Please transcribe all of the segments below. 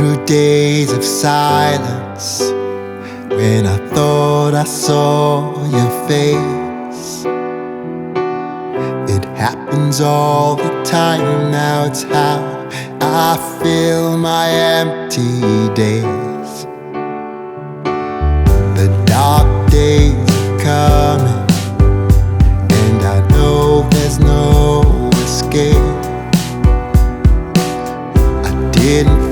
through days of silence when I thought I saw your face. It happens all the time now, it's how I fill my empty days. The dark days are coming, and I know there's no escape. I didn't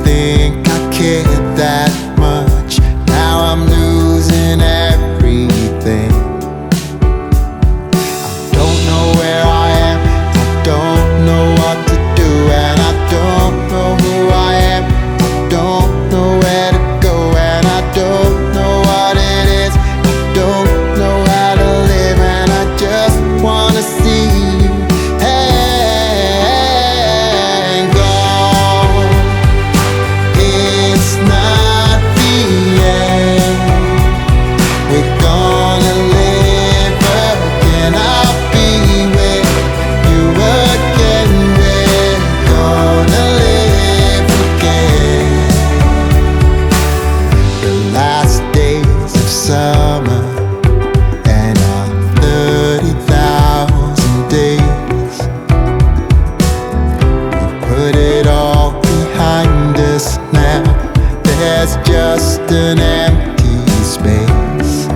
just an empty space.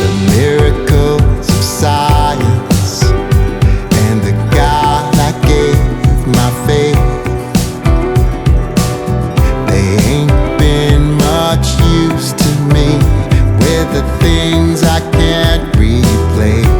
The miracles of science and the God I gave my faith. They ain't been much use to me with the things I can't replace.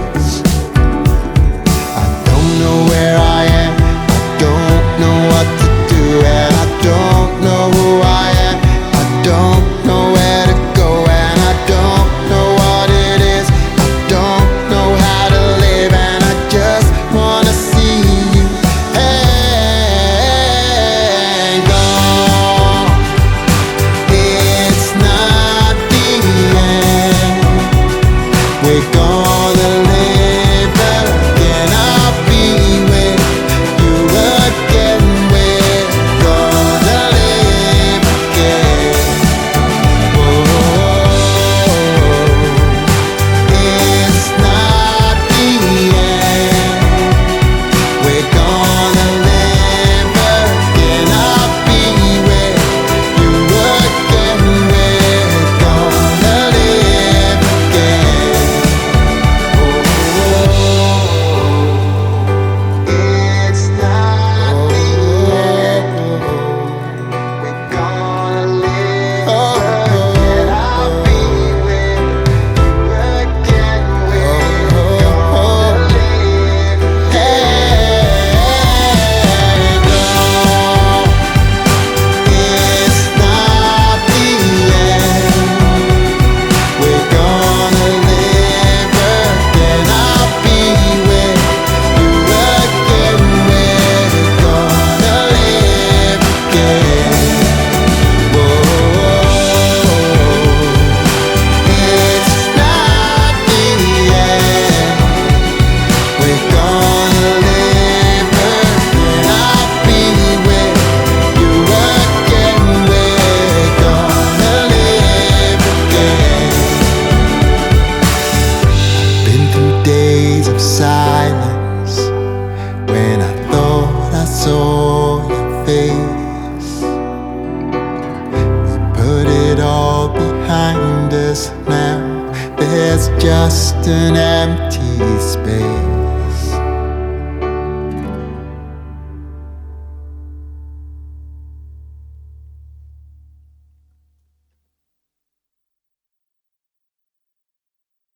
It's just an empty space.